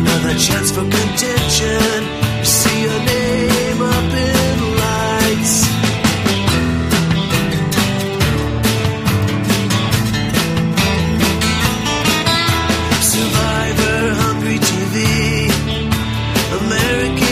another chance for contention. You see your name up in lights. Survivor, hungry TV, American.